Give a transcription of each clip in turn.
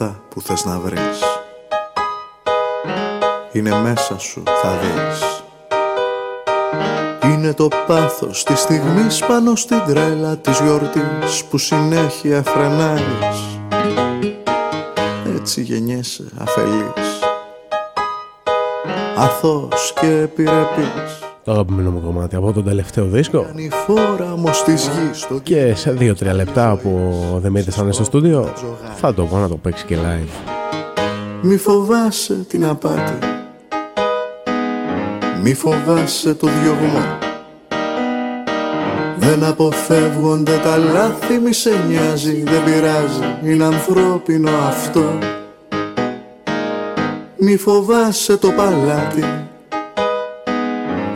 όλα αυτά που θες να βρεις. Είναι μέσα σου θα δεις. Είναι το πάθος της στιγμής πάνω στην τρέλα της γιορτής που συνέχεια φρενάρεις. Έτσι γεννιέσαι αφελής. Αθώος και επιρρεπής το αγαπημένο μου κομμάτι από τον τελευταίο δίσκο. Και σε δύο-τρία λεπτά που δεν με θα στο στούντιο θα το πω να το παίξει και live. Μη φοβάσαι την απάτη. Μη φοβάσαι το διωγμό. Δεν αποφεύγονται τα λάθη, μη σε νοιάζει, δεν πειράζει, είναι ανθρώπινο αυτό. Μη φοβάσαι το παλάτι,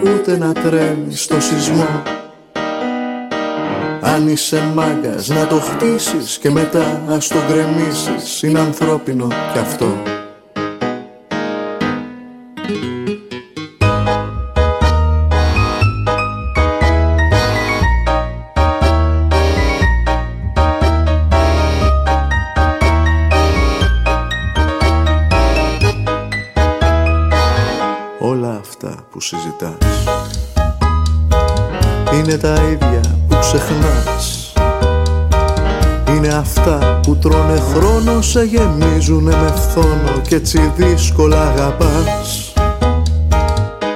ούτε να τρέμεις στο σεισμό. Αν είσαι μάγκας να το χτίσεις και μετά ας το γκρεμίσεις. Είναι ανθρώπινο κι αυτό Είναι τα ίδια που ξεχνάς. Είναι αυτά που τρώνε χρόνο Σε γεμίζουνε με φθόνο Κι έτσι δύσκολα αγαπάς.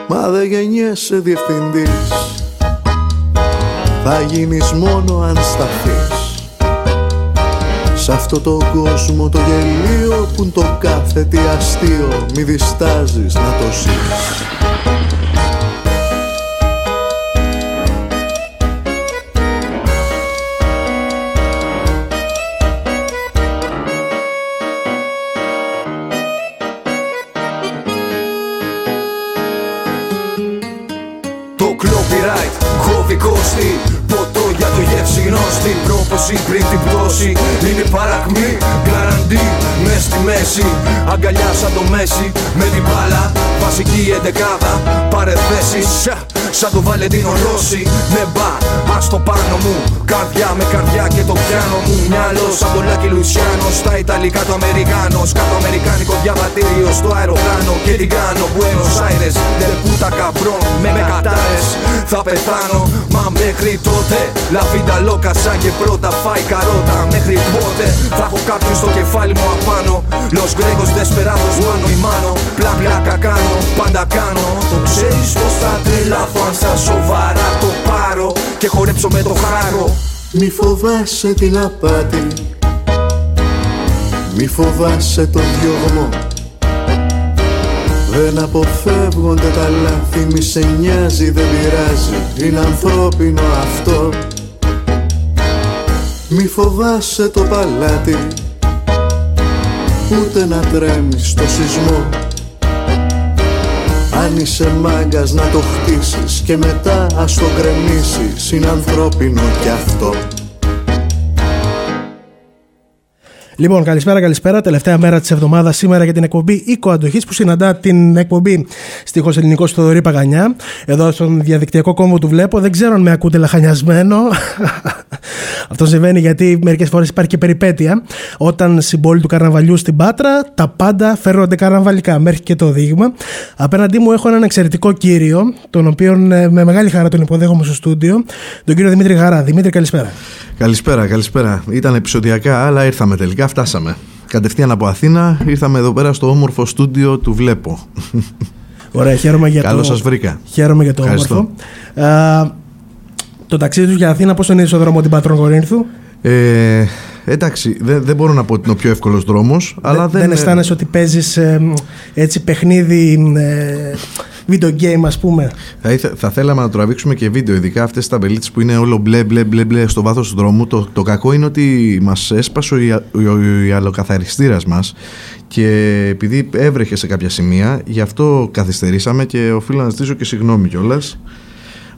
Μα δεν γεννιέσαι διευθυντής. Θα γίνεις μόνο αν σταθείς. Σ' αυτό το κόσμο το γελίο Που το κάθε τι αστείο Μη διστάζεις να το ζεις πριν την πτώση. Είναι παρακμή, γκλαραντή, μες στη μέση. Αγκαλιά σαν το μέση, με την μπάλα. Βασική εντεκάδα, πάρε θέσεις Σαν το Βαλεντίνο Ρώση Ναι μπα, ας το πάνω μου. Καρδιά με καρδιά και το πιάνο μου. Μυαλό σαν το Λάκη Λουισιάνο Στα Ιταλικά το Αμερικάνος. Κάτω Αμερικάνικο διαβατήριο στο αεροπλάνο. Και την κάνω Buenos Aires. Δεν πούτα καπρών με με κατάρες. Θα πεθάνω Μα μέχρι τότε. Λαφίντα λόκα σαν και πρώτα φάει καρότα. Μέχρι πότε θα έχω κάποιον στο κεφάλι μου απάνω. Los Gregos Desperados μάνο ή μάνο Πλάκα κάνω, πάντα κάνω. Το ξέρεις πως θα τρελαθώ αν στα σοβαρά το πάρω και χορέψω με το χάρο. Μη φοβάσαι την απάτη. Μη φοβάσαι τον διωγμό. Δεν αποφεύγονται τα λάθη, μη σε νοιάζει, δεν πειράζει, είναι ανθρώπινο αυτό. Μη φοβάσαι το παλάτι, ούτε να τρέμεις στο σεισμό αν είσαι μάγκας να το χτίσεις και μετά ας το γκρεμίσεις. Είναι ανθρώπινο κι αυτό Λοιπόν, καλησπέρα, καλησπέρα. Τελευταία μέρα της εβδομάδας σήμερα για την εκπομπή Οίκο Αντοχής που συναντά την εκπομπή στίχο ελληνικό στο Δωρή Παγανιά. Εδώ στον διαδικτυακό κόμβο του βλέπω. Δεν ξέρω αν με ακούτε λαχανιασμένο. Αυτό συμβαίνει γιατί μερικές φορές υπάρχει και περιπέτεια. Όταν συμπόλοι του καρναβαλιού στην Πάτρα, τα πάντα φέρονται καρναβαλικά. Μέχρι και το δείγμα. Απέναντί μου έχω έναν εξαιρετικό κύριο, τον οποίο ε, με μεγάλη χαρά τον υποδέχομαι στο στούντιο, τον κύριο Δημήτρη Γαρά. Δημήτρη, καλησπέρα. Καλησπέρα, καλησπέρα. Ήταν επεισοδιακά, αλλά ήρθαμε τελικά, φτάσαμε. Κατευθείαν από Αθήνα, ήρθαμε εδώ πέρα στο όμορφο στούντιο του Βλέπω. Ωραία, χαίρομαι για Καλώς το... σας βρήκα. Χαίρομαι για το όμορφο. Α, το ταξίδι τους για Αθήνα, πώς είναι στο δρόμο την Πατρών Κορίνθου. Ε, εντάξει, δεν, δεν μπορώ να πω ότι είναι ο πιο εύκολος δρόμος. Αλλά δεν, δεν αισθάνεσαι ότι παίζεις ε, έτσι παιχνίδι... Ε, video game, ας πούμε. Θα, θα θέλαμε να τραβήξουμε και βίντεο, ειδικά αυτές τις ταμπελίτσες που είναι όλο μπλε μπλε μπλε, μπλε στο βάθος του δρόμου. Το, το κακό είναι ότι μας έσπασε ο, ο, ο, αλλοκαθαριστήρα μας και επειδή έβρεχε σε κάποια σημεία, γι' αυτό καθυστερήσαμε και οφείλω να ζητήσω και συγγνώμη κιόλας.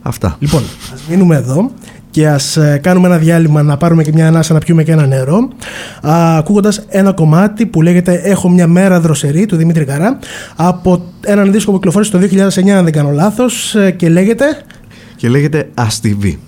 Αυτά. Λοιπόν, ας μείνουμε εδώ και ας ε, κάνουμε ένα διάλειμμα να πάρουμε και μια ανάσα να πιούμε και ένα νερό ακούγοντας ένα κομμάτι που λέγεται «Έχω μια μέρα δροσερή» του Δημήτρη Καρά από έναν δίσκο που κυκλοφόρησε το 2009 αν δεν κάνω λάθος ε, και λέγεται... Και λέγεται «Αστιβή».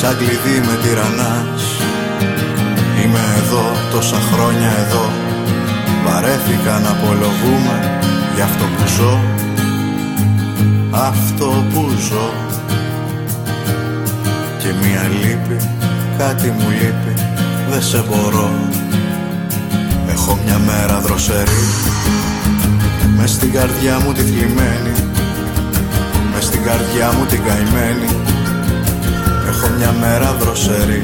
Σαν κλειδί με τυραννάς. Είμαι εδώ τόσα χρόνια εδώ. Βαρέθηκα να απολογούμε για αυτό που ζω. Αυτό που ζω. Και μία λύπη, κάτι μου λείπει Δεν σε μπορώ. Έχω μια μέρα δροσερή. Μες στην καρδιά μου τη θλιμμένη. Μες στην καρδιά μου την καημένη Έχω μια μέρα δροσερή.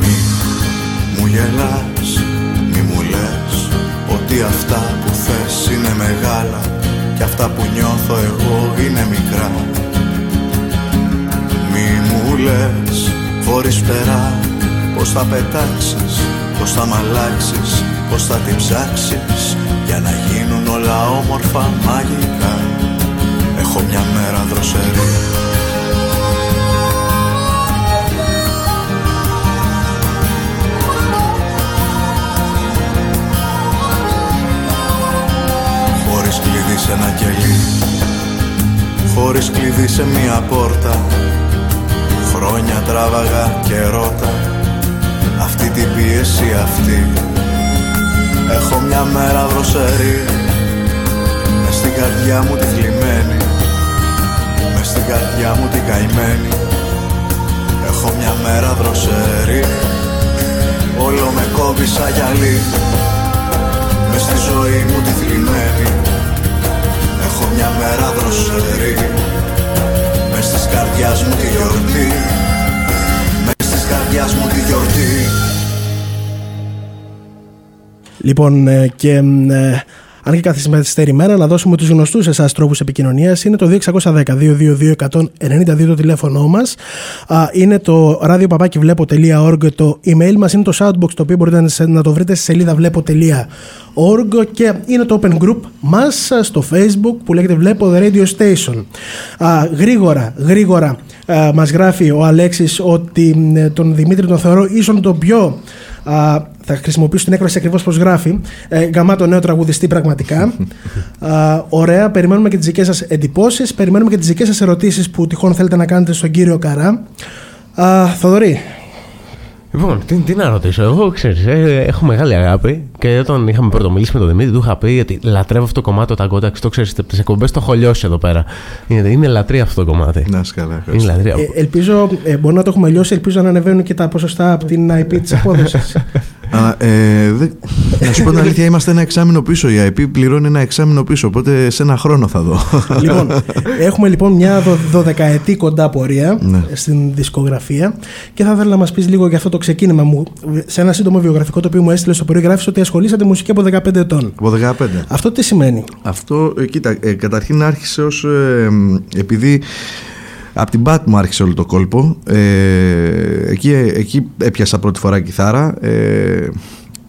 Μη μου γελάς, μη μου λες Ότι αυτά που θες είναι μεγάλα Και αυτά που νιώθω εγώ είναι μικρά. Μη μου λες χωρίς φτερά Πως θα πετάξεις, πως θα μ' αλλάξεις Πως θα την ψάξεις Για να γίνουν όλα όμορφα μαγικά. Έχω μια μέρα δροσερή σε ένα κελί Χωρίς κλειδί σε μία πόρτα. Χρόνια τράβαγα και ρώτα Αυτή την πίεση αυτή. Έχω μια μέρα δροσερή Μες στην καρδιά μου τη θλιμμένη Μες στην καρδιά μου την καημένη. Έχω μια μέρα δροσερή Όλο με κόβει σαν γυαλί Μες στη ζωή μου τη θλιμμένη. Έχω μια μέρα δροσερή. Μες της καρδιάς μου τη γιορτή. Μες της καρδιάς μου τη γιορτή. Λοιπόν, ε, και ε, αν και καθυστερημένα, να δώσουμε τους γνωστούς εσάς τρόπους επικοινωνίας. Είναι το 2610-222-192 το τηλέφωνό μας. Είναι το radiopapaki-βλέπω.org το email μας. Είναι το soundbox το οποίο μπορείτε να το βρείτε στη σελίδα βλέπω.org και είναι το open group μας στο facebook που λέγεται Βλέπω The Radio Station. Γρήγορα, γρήγορα μας γράφει ο Αλέξης ότι ε, τον Δημήτρη τον θεωρώ ίσον το πιο θα χρησιμοποιήσω την έκφραση ακριβώς πώ γράφει. Ε, γαμάτο νέο τραγουδιστή πραγματικά. Α, ωραία. Περιμένουμε και τις δικές σας εντυπώσεις. Περιμένουμε και τις δικές σας ερωτήσεις που τυχόν θέλετε να κάνετε στον κύριο Καρά. Α, Θοδωρή, Λοιπόν, τι, τι να ρωτήσω. Εγώ ξέρεις, ε, έχω μεγάλη αγάπη και όταν είχαμε πρωτομιλήσει με τον Δημήτρη, του είχα πει ότι λατρεύω αυτό το κομμάτι. Τα κόνταξ, το ξέρεις, τις εκπομπές το έχω λιώσει εδώ πέρα. Είναι, είναι λατρεία αυτό το κομμάτι. Να σκαλά. Είναι λατρεία. Ε, ελπίζω, ε, μπορεί να το έχουμε λιώσει, ελπίζω να ανεβαίνουν και τα ποσοστά από την IP της απόδοσης. ε, δε, να σου πω την αλήθεια, είμαστε ένα εξάμεινο πίσω. Η IP πληρώνει ένα εξάμεινο πίσω, οπότε σε ένα χρόνο θα δω. Λοιπόν, έχουμε λοιπόν μια δωδεκαετή κοντά πορεία ναι. στην δισκογραφία και θα ήθελα να μας πεις λίγο για αυτό το ξεκίνημα μου. Σε ένα σύντομο βιογραφικό το οποίο μου έστειλες στο πρωί, γράφει ότι ασχολήσατε μουσική από 15 ετών. Από 15. Αυτό τι σημαίνει; Αυτό, ε, κοίτα, ε, καταρχήν άρχισε ως. Ε, επειδή από την Μπάτ μου άρχισε όλο το κόλπο. Ε, εκεί, εκεί έπιασα πρώτη φορά κιθάρα. Ε,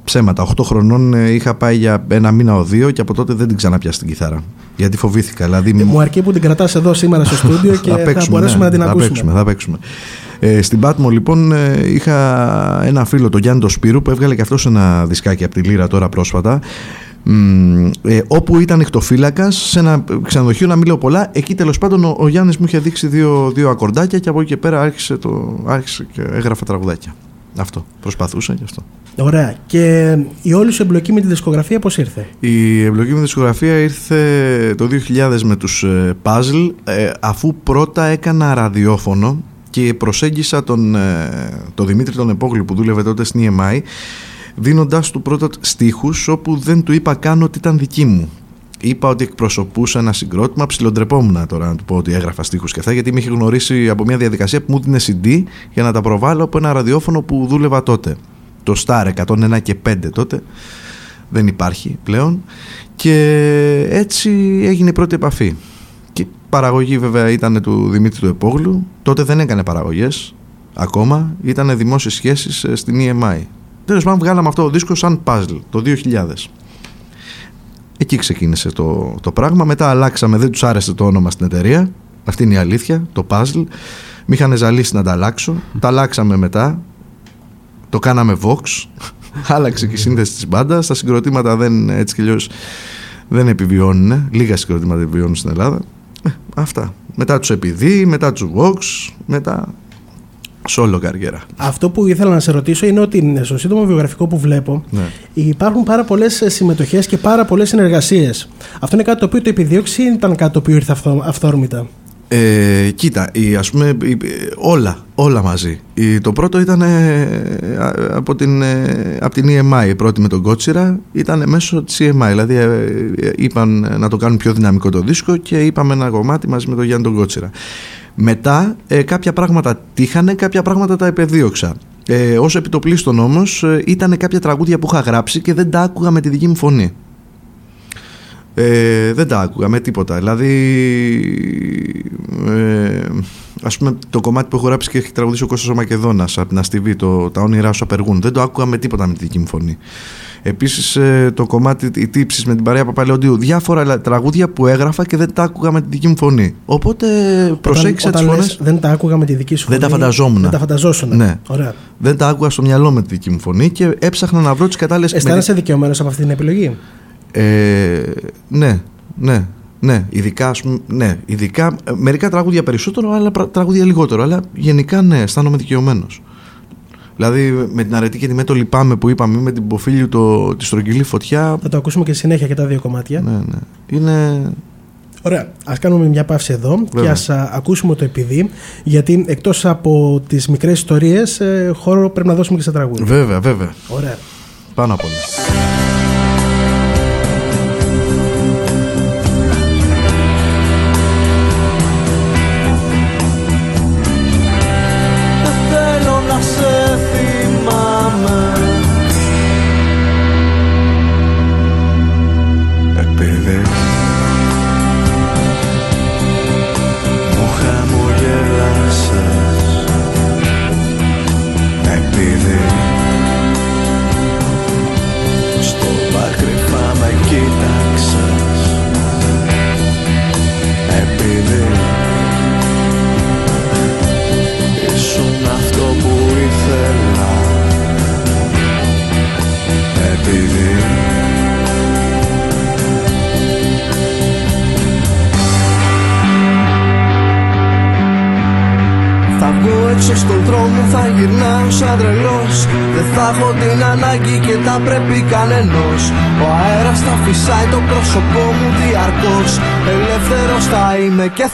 ψέματα. 8 χρονών ε, είχα πάει για ένα μήνα ο δύο και από τότε δεν την ξαναπιάσει την κιθάρα. Γιατί φοβήθηκα. Δηλαδή, ε, μου αρκεί που την κρατάς εδώ σήμερα στο στούντιο και θα, παίξουμε, θα μπορέσουμε ναι, να την θα ακούσουμε. Παίξουμε, θα παίξουμε. Ε, στην Πάτμο λοιπόν ε, είχα ένα φίλο, τον Γιάννη τον Σπύρου, που έβγαλε και αυτός ένα δισκάκι από τη Λύρα τώρα πρόσφατα. Ε, όπου ήταν εκτοφύλακα σε ένα ξενοδοχείο, να μην λέω πολλά. Εκεί τέλος πάντων ο, ο Γιάννης μου είχε δείξει δύο, δύο ακορντάκια και από εκεί και πέρα άρχισε, το, άρχισε και έγραφε τραγουδάκια. Αυτό. Προσπαθούσα γι' αυτό. Ωραία. Και η όλη σου εμπλοκή με τη δισκογραφία πώς ήρθε; Η εμπλοκή με τη δισκογραφία ήρθε το 2000 με τους ε, Puzzle ε, αφού πρώτα έκανα ραδιόφωνο και προσέγγισα τον, ε, τον Δημήτρη τον Επόγλου που δούλευε τότε στην EMI δίνοντάς του πρώτα στίχους όπου δεν του είπα καν ότι ήταν δική μου. Είπα ότι εκπροσωπούσα ένα συγκρότημα, ψιλοντρεπόμουν τώρα να του πω ότι έγραφα στίχους και αυτά γιατί με είχε γνωρίσει από μια διαδικασία που μου δίνει CD για να τα προβάλλω από ένα ραδιόφωνο που δούλευα τότε. Το Star 101 και 5 τότε δεν υπάρχει πλέον και έτσι έγινε η πρώτη επαφή. Και η παραγωγή βέβαια ήταν του Δημήτρη του Επόγλου, τότε δεν έκανε παραγωγές, ακόμα ήταν δημόσιες σχέσεις ε, στην EMI. Τέλος πάντων βγάλαμε αυτό το δίσκο σαν puzzle το 2000. Εκεί ξεκίνησε το, το πράγμα. Μετά αλλάξαμε, δεν τους άρεσε το όνομα στην εταιρεία. Αυτή είναι η αλήθεια, το puzzle. Μη είχαν ζαλίσει να τα αλλάξω. Τα αλλάξαμε μετά. Το κάναμε Vox. Άλλαξε και η σύνθεση της μπάντας. Τα συγκροτήματα δεν, έτσι κι αλλιώς, δεν επιβιώνουν. Λίγα συγκροτήματα επιβιώνουν στην Ελλάδα. Ε, αυτά. Μετά τους επειδή, μετά τους Vox, μετά Σόλο καριέρα. Αυτό που ήθελα να σε ρωτήσω είναι ότι στο σύντομο βιογραφικό που βλέπω Ναι. υπάρχουν πάρα πολλές συμμετοχές και πάρα πολλές συνεργασίες. Αυτό είναι κάτι το οποίο το επιδίωξε ή ήταν κάτι το οποίο ήρθε αυθο- αυθόρμητα; Ε, κοίτα, η, ας πούμε, η- όλα, όλα μαζί. Η- το πρώτο ήταν ε, α- από, την, ε, από την EMI, η πρώτη με τον Κότσιρα, ήταν μέσω της EMI. Δηλαδή ε, ε, είπαν να το κάνουν πιο δυναμικό το δίσκο και είπαμε ένα κομμάτι μαζί με τον Γιάννη τον Κότσιρα. Μετά ε, κάποια πράγματα τύχανε, κάποια πράγματα τα επεδίωξα. Ε, όσο επιτοπλίστων όμως ε, ήταν κάποια τραγούδια που είχα γράψει και δεν τα άκουγα με τη δική μου φωνή. Ε, δεν τα άκουγα με τίποτα. Δηλαδή, ε, ας πούμε, το κομμάτι που έχω γράψει και έχει τραγουδήσει ο Κώστας ο Μακεδόνας από την Αστιβή, το «Τα όνειρά σου απεργούν», δεν το άκουγα με τίποτα με τη δική μου φωνή. Επίσης, ε, το κομμάτι «Οι τύψεις» με την παρέα Παπαλαιοντίου, διάφορα άλλα τραγούδια που έγραφα και δεν τα άκουγα με τη δική μου φωνή. Οπότε προσέγγισα Όταν- τις όταν φωνές. λες, δεν τα άκουγα με τη δική σου Δεν τα φωνή, φανταζόμουν. Δεν τα φανταζόσουν. Ναι. Ωραία. Δεν τα άκουγα στο μυαλό με τη δική μου φωνή και έψαχνα να βρω τις κατάλληλες... Αισθάνεσαι δικαιωμένος από αυτή την επιλογή; Ε, ναι, ναι, ναι. Ειδικά, ας πούμε, ναι. Ειδικά, ε, μερικά τραγούδια περισσότερο, άλλα πρα- τραγούδια λιγότερο. Αλλά γενικά ναι, αισθάνομαι δικαιωμένος. Δηλαδή με την αρετή και τη μέτω λυπάμαι που είπαμε, με την Ποφίλιου το, τη στρογγυλή φωτιά. Θα το ακούσουμε και στη συνέχεια και τα δύο κομμάτια. Ναι, ναι. Είναι. Ωραία. Α κάνουμε μια παύση εδώ και Βέβαια. ας ακούσουμε το επειδή. Γιατί εκτός από τις μικρές ιστορίες, χώρο πρέπει να δώσουμε και στα τραγούδια. Βέβαια, βέβαια. Ωραία. Πάνω απ' όλα.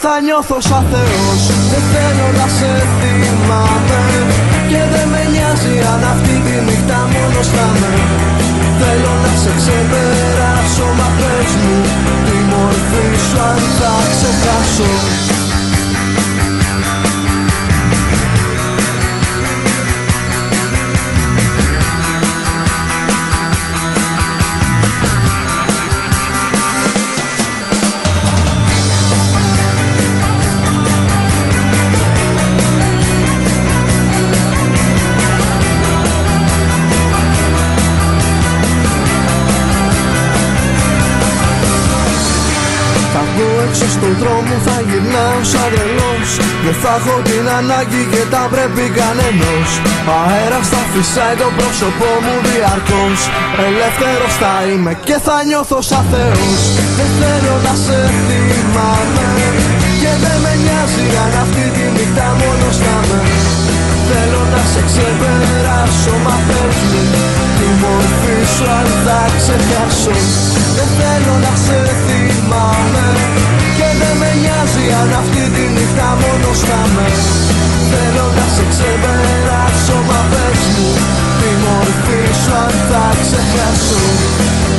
Θα νιώθω σαν Θεός. Δεν θέλω να σε θυμάμαι έχω την ανάγκη και τα πρέπει κανένας. Ο αέρας θα φυσάει το πρόσωπό μου διαρκώς. Ελεύθερος θα είμαι και θα νιώθω σαν Θεός. Δεν θέλω να σε θυμάμαι Και δεν με νοιάζει αν αυτή τη νύχτα μόνος θα είμαι Θέλω να σε ξεπεράσω μα πες μου Τη μορφή σου αν θα ξεχάσω. Δεν θέλω να σε θυμάμαι. Και δεν με νοιάζει αν αυτή τη νύχτα μόνος θα είμαι Θέλω να σε ξεπεράσω μα πες μου Τη μορφή σου αν θα ξεχάσω.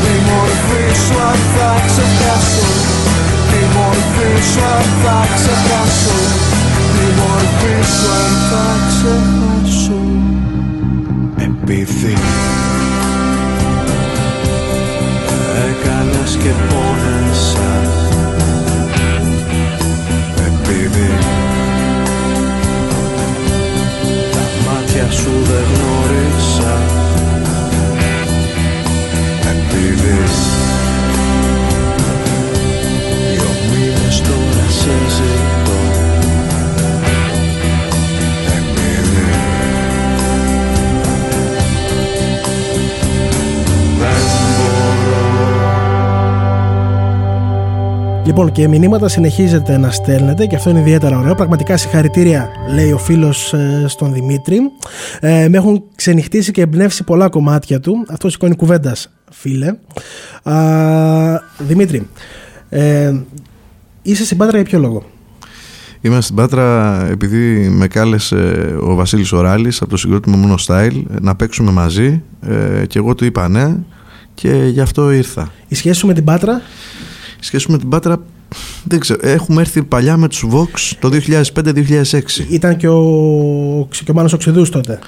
Τη μορφή σου αν θα ξεχάσω. Τη μορφή σου αν θα ξεχάσω. Τη μορφή σου αν θα ξεχάσω. Επειδή έκανες και πόνεσα σου δεν γνώρισα. Επειδή Λοιπόν, και μηνύματα συνεχίζετε να στέλνετε και αυτό είναι ιδιαίτερα ωραίο. Πραγματικά συγχαρητήρια, λέει ο φίλος ε, στον Δημήτρη. Ε, με έχουν ξενυχτήσει και εμπνεύσει πολλά κομμάτια του. Αυτό σηκώνει κουβέντας, φίλε. Α, Δημήτρη, ε, είσαι στην Πάτρα για ποιο λόγο; Είμαι στην Πάτρα επειδή με κάλεσε ο Βασίλης Οράλης από το συγκρότημα Mono Style να παίξουμε μαζί ε, και εγώ του είπα ναι και γι' αυτό ήρθα. Η σχέση σου με την Πάτρα; Η σχέση σου με την Πάτρα δεν ξέρω. Έχουμε έρθει παλιά με τους Vox το 2005-2006. Ήταν και ο, και ο Μάνος Οξυδούς τότε.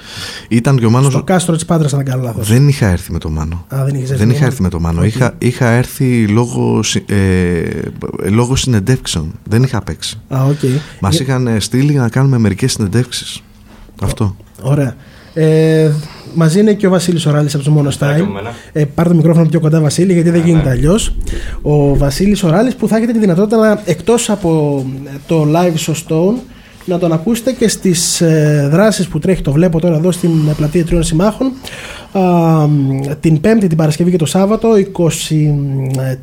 Ήταν και ο Μάνος... Στο κάστρο της Πάτρας, αν δεν κάνω λάθος. Δεν είχα έρθει με το Μάνο. Α, δεν, είχες δεν είχα έρθει με το Μάνο. Είχα, είχα έρθει λόγω, ε, λόγω συνεντεύξεων. Δεν είχα παίξει. Α, okay. Μας είχαν στείλει να κάνουμε μερικές συνεντεύξεις. Αυτό. Ωραία. Ε, μαζί είναι και ο Βασίλης Οράλης από το Mono Style. Ε, πάρε το μικρόφωνο πιο κοντά, Βασίλη, γιατί δεν γίνεται αλλιώς. Ο Βασίλης Οράλης που θα έχετε τη δυνατότητα να εκτός από το live στο Stone να τον ακούσετε και στις ε, δράσεις που τρέχει. Το βλέπω τώρα εδώ στην πλατεία Τριών Συμμάχων. Την Πέμπτη, την Παρασκευή και το Σάββατο 23,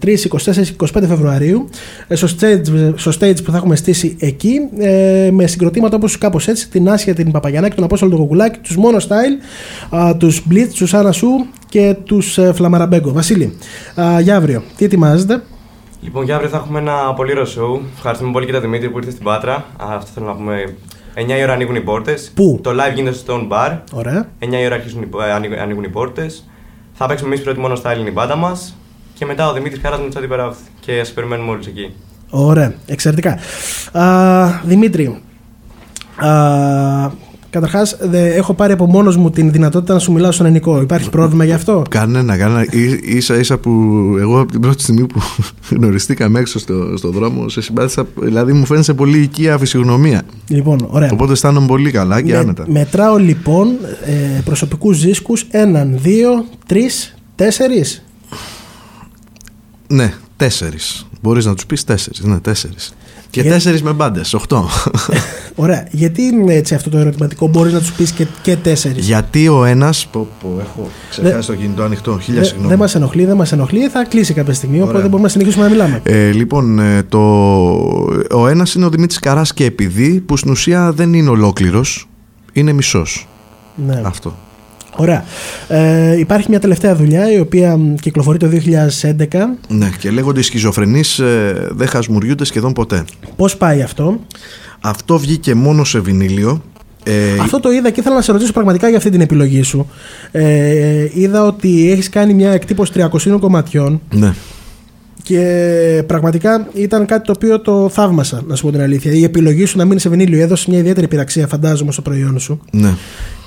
24, 25 Φεβρουαρίου. Ε, στο stage, στο stage που θα έχουμε στήσει εκεί ε, με συγκροτήματα όπως κάπως έτσι την Άσια, την Παπαγιανάκη, τον Απόστολο τον Κοκουλάκη τους Mono Style, τους Blitz, τους Άννα Σου και τους Φλαμαραμπέγκο Βασίλη, για αύριο τι ετοιμάζετε; Λοιπόν, για αύριο θα έχουμε ένα πολύ ωραίο show. Ευχαριστούμε πολύ και τον Δημήτρη που ήρθε στην Πάτρα. Αυτό θέλω να πούμε. 9 η ώρα ανοίγουν οι πόρτες. Πού; Το live γίνεται στο Stone Bar. Ωραία. 9 η ώρα αρχίζουν, ε, ανοίγουν οι πόρτες. Θα παίξουμε εμείς πρώτη μόνο στα Έλληνη μπάντα μας. Και μετά ο Δημήτρης Κάρα με τους αντιπεράφθη. Και σα περιμένουμε όλους εκεί. Ωραία, εξαιρετικά. Α, Δημήτρη, α, Καταρχάς, έχω πάρει από μόνος μου την δυνατότητα να σου μιλάω στον ελληνικό. Υπάρχει πρόβλημα γι' αυτό; Κανένα, κανένα. σα ίσα που εγώ από την πρώτη στιγμή που γνωριστήκαμε έξω στο, στο δρόμο, σε συμπάθησα. Δηλαδή μου φαίνεται πολύ οικία φυσιογνωμία. Λοιπόν, ωραία. Οπότε αισθάνομαι πολύ καλά και Με, άνετα. Μετράω λοιπόν ε, προσωπικούς δίσκου. Έναν, δύο, τρεις, τέσσερις. Ναι, τέσσερις. Μπορείς να τους πεις τέσσερις. Ναι, τέσσερις. Και Για... τέσσερις με μπάντες, οχτώ. Ωραία. Γιατί είναι έτσι αυτό το ερωτηματικό, μπορείς να τους πεις και, και τέσσερις. Γιατί ο ένας. Που, που έχω ξεχάσει το κινητό ανοιχτό, χίλια δε, συγγνώμη. Δεν μας ενοχλεί, δεν μας ενοχλεί, θα κλείσει κάποια στιγμή. Ωραία. Οπότε μπορούμε να συνεχίσουμε να μιλάμε. Ε, λοιπόν, ε, το, ο ένας είναι ο Δημήτρης Καράς και επειδή, που στην ουσία δεν είναι ολόκληρος, είναι μισός. Ναι. Αυτό. Ωραία. Ε, υπάρχει μια τελευταία δουλειά η οποία κυκλοφορεί το 2011. Ναι, και λέγονται οι σχιζοφρενείς ε, δεν χασμουριούνται σχεδόν ποτέ. Πώς πάει αυτό, Αυτό βγήκε μόνο σε βινίλιο. Ε, Αυτό το είδα και ήθελα να σε ρωτήσω πραγματικά για αυτή την επιλογή σου. Ε, είδα ότι έχεις κάνει μια εκτύπωση 300 κομματιών. Ναι. Και πραγματικά ήταν κάτι το οποίο το θαύμασα, να σου πω την αλήθεια. Η επιλογή σου να μείνει σε βινίλιο έδωσε μια ιδιαίτερη πειραξία, φαντάζομαι, στο προϊόν σου. Ναι.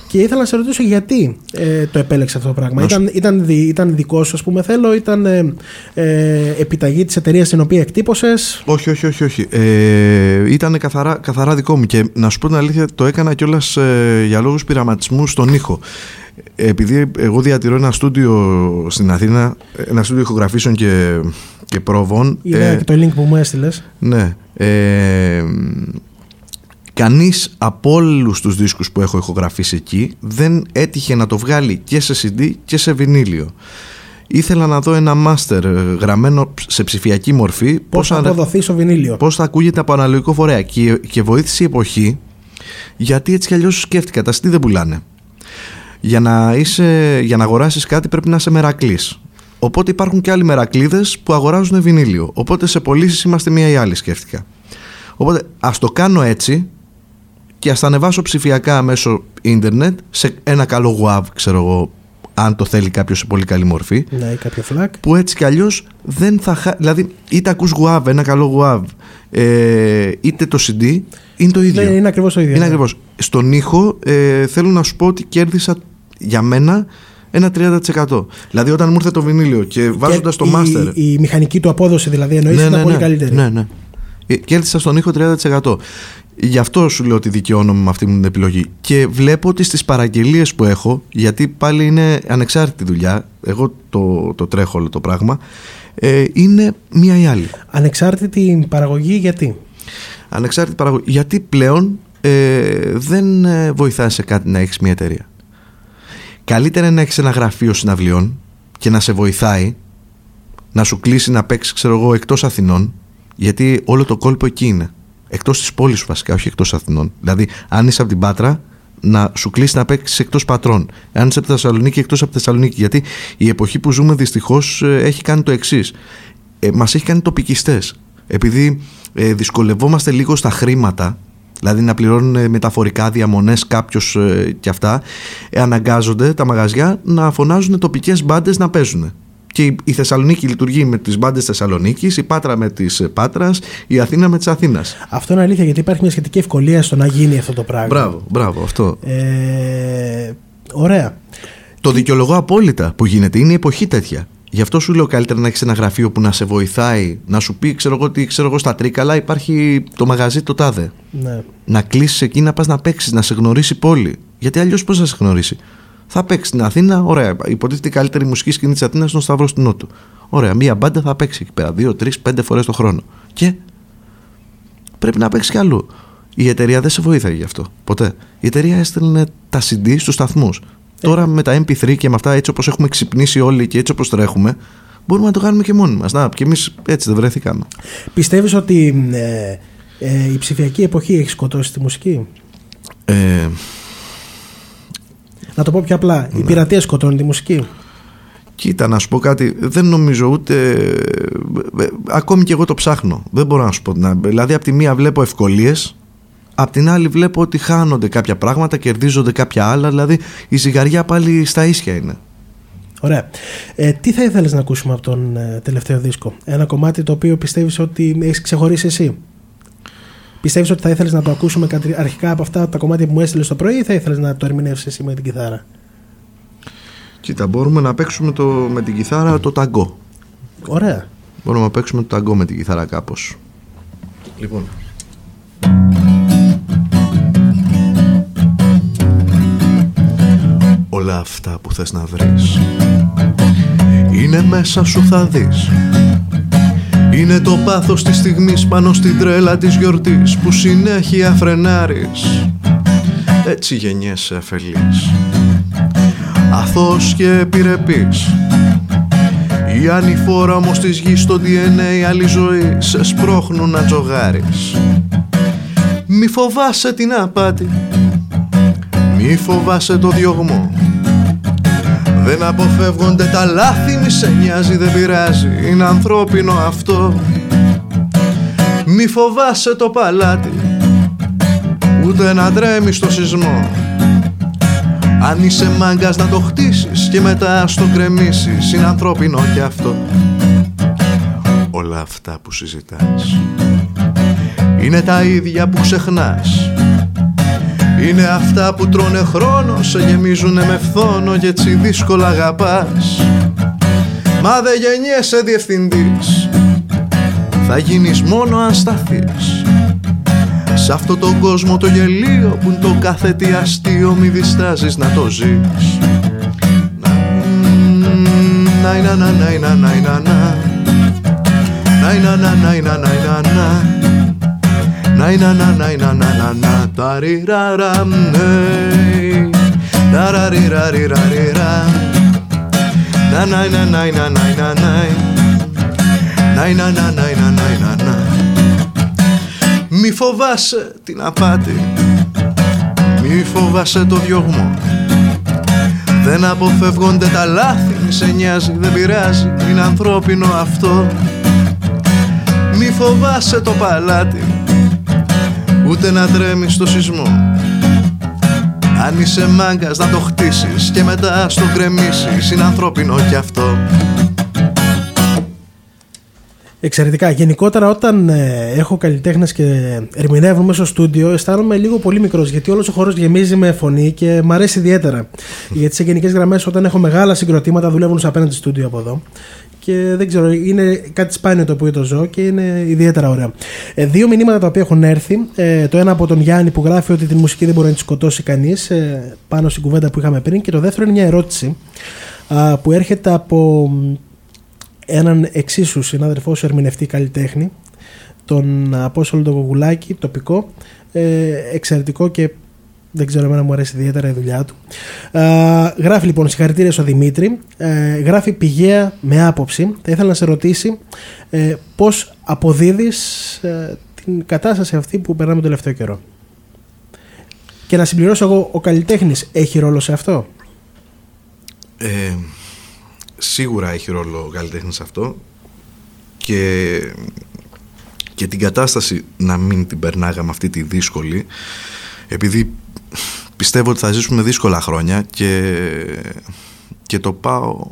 Και ήθελα να σε ρωτήσω γιατί ε, το επέλεξε αυτό το πράγμα. Ήταν, ήταν, δι, ήταν δικός σου, ας πούμε, θέλω, ήταν ε, ε, επιταγή της εταιρείας στην οποία εκτύπωσες; Όχι, όχι, όχι. όχι. Ε, ήταν καθαρά, καθαρά δικό μου και να σου πω την αλήθεια, το έκανα κιόλας ε, για λόγους πειραματισμού στον ήχο. Επειδή εγώ διατηρώ ένα στούντιο στην Αθήνα, ένα στούντιο ηχογραφήσεων και, και προβών. Είδα ε, και το link που μου έστειλες. Ναι. Ε, κανείς από όλους τους δίσκους που έχω ηχογραφήσει εκεί δεν έτυχε να το βγάλει και σε CD και σε βινίλιο. Ήθελα να δω ένα master γραμμένο σε ψηφιακή μορφή. Πώς θα αποδοθεί στο βινίλιο; πώς θα ακούγεται από αναλογικό φορέα. Και, και βοήθησε η εποχή γιατί έτσι κι αλλιώς σκέφτηκα τα CD δεν πουλάνε. Για να, είσαι, για να αγοράσεις κάτι πρέπει να είσαι μερακλής. Οπότε υπάρχουν και άλλοι μερακλείδες που αγοράζουν βινίλιο. Οπότε σε πωλήσεις είμαστε μία ή άλλη σκέφτηκα. Οπότε ας το κάνω έτσι και ας τα ανεβάσω ψηφιακά μέσω ίντερνετ σε ένα καλό WAV, ξέρω εγώ, αν το θέλει κάποιος σε πολύ καλή μορφή. Ναι, κάποιο φλακ. Που έτσι κι αλλιώς δεν θα χάσει. Δηλαδή, είτε ακούς WAV, ένα καλό WAV, ε, είτε το CD, είναι το ίδιο. Ναι, είναι ακριβώς το ίδιο. Είναι ναι. ακριβώς. Στον ήχο, ε, θέλω να σου πω ότι κέρδισα για μένα ένα 30%. Δηλαδή, όταν μου ήρθε το βινίλιο και βάζοντας το η, master. Η, μηχανική του απόδοση δηλαδή εννοείς Ναι, ήταν ναι, πολύ ναι. καλύτερη. Ναι, ναι. Ε, Κέρδισα στον ήχο 30%. Γι' αυτό σου λέω ότι δικαιώνομαι με αυτή μου την επιλογή. Και βλέπω ότι στις παραγγελίες που έχω, γιατί πάλι είναι ανεξάρτητη δουλειά, εγώ το, το τρέχω όλο το πράγμα, ε, είναι μία ή άλλη. Ανεξάρτητη παραγωγή γιατί; Ανεξάρτητη παραγωγή. Γιατί πλέον ε, δεν ε, βοηθάει σε κάτι να έχεις μία εταιρεία. Καλύτερα είναι να έχεις ένα γραφείο συναυλιών και να σε βοηθάει να σου κλείσει να παίξεις ξέρω εγώ εκτός Αθηνών Γιατί όλο το κόλπο εκεί είναι. Εκτός της πόλης σου βασικά, όχι εκτός Αθηνών. Δηλαδή, αν είσαι από την Πάτρα, να σου κλείσει να παίξεις εκτός πατρών. Αν είσαι από τη Θεσσαλονίκη, εκτός από τη Θεσσαλονίκη. Γιατί η εποχή που ζούμε δυστυχώς έχει κάνει το εξής. Ε, Μας έχει κάνει τοπικιστές. Επειδή ε, δυσκολευόμαστε λίγο στα χρήματα, δηλαδή να πληρώνουν ε, μεταφορικά διαμονές κάποιος ε, και αυτά, ε, αναγκάζονται τα μαγαζιά να φωνάζουν τοπικές μπάντες να παίζουν. Και η Θεσσαλονίκη λειτουργεί με τις μπάντες Θεσσαλονίκης, η Πάτρα με τις Πάτρας, η Αθήνα με τις Αθήνας. Αυτό είναι αλήθεια γιατί υπάρχει μια σχετική ευκολία στο να γίνει αυτό το πράγμα. Μπράβο, μπράβο, αυτό. Ε, ωραία. Το δικαιολογώ απόλυτα που γίνεται. Είναι η εποχή τέτοια. Γι' αυτό σου λέω καλύτερα να έχεις ένα γραφείο που να σε βοηθάει, να σου πει, ξέρω εγώ, ότι ξέρω εγώ στα τρίκαλα υπάρχει το μαγαζί το τάδε. Ναι. Να κλείσεις εκεί να πας να παίξεις, να σε γνωρίσει πόλη. Γιατί αλλιώς πώς θα σε γνωρίσει; Θα παίξει στην Αθήνα, ωραία. Υποτίθεται η καλύτερη μουσική σκηνή της Αθήνας είναι ο Σταυρό του Νότου. Ωραία, μία μπάντα θα παίξει εκεί πέρα. Δύο, τρεις, πέντε φορές το χρόνο. Και πρέπει να παίξει κι αλλού. Η εταιρεία δεν σε βοήθαγε γι' αυτό. Ποτέ. Η εταιρεία έστελνε τα CD στους σταθμούς. Τώρα με τα MP3 και με αυτά έτσι όπως έχουμε ξυπνήσει όλοι και έτσι όπως τρέχουμε μπορούμε να το κάνουμε και μόνοι μας. Να, και εμείς έτσι δεν βρεθήκαμε. Πιστεύεις ότι ε, ε, η ψηφιακή εποχή έχει σκοτώσει τη μουσική; Ε, να το πω πιο απλά, η πειρατεία σκοτώνει τη μουσική. Κοίτα, να σου πω κάτι. Δεν νομίζω ούτε. ε, Ακόμη και εγώ το ψάχνω. Δεν μπορώ να σου πω. Να... Δηλαδή, από τη μία βλέπω ευκολίες, απ' την άλλη βλέπω ότι χάνονται κάποια πράγματα, κερδίζονται κάποια άλλα. Δηλαδή, η ζυγαριά πάλι στα ίσια είναι. Ωραία. Ε, τι θα ήθελες να ακούσουμε από τον ε, τελευταίο δίσκο, Ένα κομμάτι το οποίο πιστεύεις ότι έχεις ξεχωρίσει εσύ; Πιστεύεις ότι θα ήθελες να το ακούσουμε κάτι αρχικά από αυτά τα κομμάτια που μου έστειλες το πρωί ή θα ήθελες να το ερμηνεύσεις εσύ με την κιθάρα; Κοίτα, μπορούμε να παίξουμε το, με την κιθάρα το ταγκό. Ωραία. Μπορούμε να παίξουμε το ταγκό με την κιθάρα κάπως. Λοιπόν. Όλα αυτά που θες να βρεις Είναι μέσα σου θα δεις Είναι το πάθος της στιγμής πάνω στην τρέλα της γιορτής Που συνέχεια φρενάρεις. Έτσι γεννιέσαι αφελής. Αθώος και επιρρεπής. Η ανηφόρα όμως της γης στο DNA άλλη ζωή σε σπρώχνουν να τζογάρεις. Μη φοβάσαι την απάτη. Μη φοβάσαι το διωγμό Δεν αποφεύγονται τα λάθη Μη σε νοιάζει δεν πειράζει. Είναι ανθρώπινο αυτό. Μη φοβάσαι το παλάτι Ούτε να τρέμεις στο σεισμό. Αν είσαι μάγκας να το χτίσεις και μετά στο κρεμίσεις Είναι ανθρώπινο κι αυτό. Όλα αυτά που συζητάς Είναι τα ίδια που ξεχνάς Είναι αυτά που τρώνε χρόνο Σε γεμίζουνε με φθόνο και έτσι δύσκολα αγαπάς Μα δεν γεννιέσαι διευθυντής Θα γίνεις μόνο αν σταθείς Σ' αυτό τον κόσμο το γελίο που είναι το κάθε τι αστείο μη διστάζεις να το ζεις Να να να να να να να να να να να να να ναι, na na ναι να Μη φοβάσαι την απάτη Μη φοβάσαι το διωγμό. Δεν αποφεύγονται τα λάθη Μη σε νοιάζει, δεν πειράζει Είναι ανθρώπινο αυτό. Μη φοβάσαι το παλάτι Ούτε να τρέμεις στο σεισμό αν είσαι μάγκας να το χτίσεις και μετά στο γκρεμίσεις Είναι ανθρώπινο κι αυτό Εξαιρετικά. Γενικότερα, όταν ε, έχω καλλιτέχνες και ερμηνεύω μέσα στο στούντιο, αισθάνομαι λίγο πολύ μικρός γιατί όλος ο χώρος γεμίζει με φωνή και μου αρέσει ιδιαίτερα. γιατί σε γενικές γραμμές, όταν έχω μεγάλα συγκροτήματα, δουλεύουν σε απέναντι στούντιο από εδώ. Και δεν ξέρω, είναι κάτι σπάνιο το οποίο το ζω και είναι ιδιαίτερα ωραίο. Ε, δύο μηνύματα τα οποία έχουν έρθει. Ε, το ένα από τον Γιάννη που γράφει ότι τη μουσική δεν μπορεί να τη σκοτώσει κανείς, ε, πάνω στην κουβέντα που είχαμε πριν. Και το δεύτερο είναι μια ερώτηση α, που έρχεται από έναν εξίσου συνάδελφό σου ερμηνευτή καλλιτέχνη, τον Απόστολο τον Γογουλάκη, τοπικό, ε, εξαιρετικό και Δεν ξέρω, εμένα μου αρέσει ιδιαίτερα η δουλειά του. Ε, γράφει λοιπόν συγχαρητήρια στο Δημήτρη. Ε, γράφει πηγαία με άποψη. Θα ήθελα να σε ρωτήσει ε, πώς αποδίδεις ε, την κατάσταση αυτή που περνάμε το τελευταίο καιρό; Και να συμπληρώσω εγώ, ο καλλιτέχνης έχει ρόλο σε αυτό; Ε, σίγουρα έχει ρόλο ο καλλιτέχνης σε αυτό και, και την κατάσταση να μην την περνάγαμε αυτή τη δύσκολη επειδή πιστεύω ότι θα ζήσουμε δύσκολα χρόνια και, και το πάω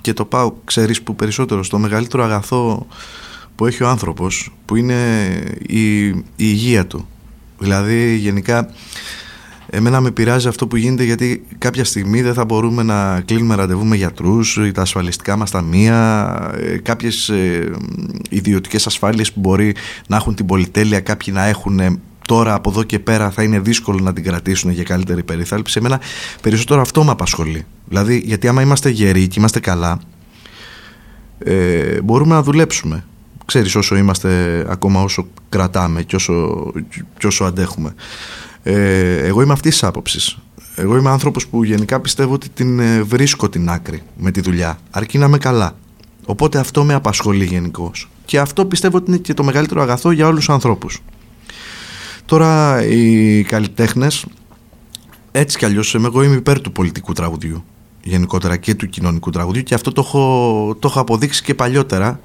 και το πάω ξέρεις που περισσότερο στο μεγαλύτερο αγαθό που έχει ο άνθρωπος που είναι η, η υγεία του. Δηλαδή γενικά Εμένα με πειράζει αυτό που γίνεται γιατί κάποια στιγμή δεν θα μπορούμε να κλείνουμε ραντεβού με γιατρούς, τα ασφαλιστικά μας ταμεία, ε, κάποιες ε, ιδιωτικές ασφάλειες που μπορεί να έχουν την πολυτέλεια, κάποιοι να έχουν ε, τώρα από εδώ και πέρα θα είναι δύσκολο να την κρατήσουν για καλύτερη περιθάλψη. Εμένα περισσότερο αυτό με απασχολεί. Δηλαδή, γιατί άμα είμαστε γεροί και είμαστε καλά, ε, μπορούμε να δουλέψουμε. Ξέρεις όσο είμαστε, ακόμα όσο κρατάμε και όσο, και όσο αντέχουμε. Ε, εγώ είμαι αυτής της άποψης. Εγώ είμαι άνθρωπος που γενικά πιστεύω ότι την ε, βρίσκω την άκρη με τη δουλειά, αρκεί να είμαι καλά. Οπότε αυτό με απασχολεί γενικώς. Και αυτό πιστεύω ότι είναι και το μεγαλύτερο αγαθό για όλους τους ανθρώπους. Τώρα οι καλλιτέχνες, έτσι κι αλλιώς, εγώ είμαι υπέρ του πολιτικού τραγουδιού γενικότερα και του κοινωνικού τραγουδιού και αυτό το έχω, το έχω αποδείξει και παλιότερα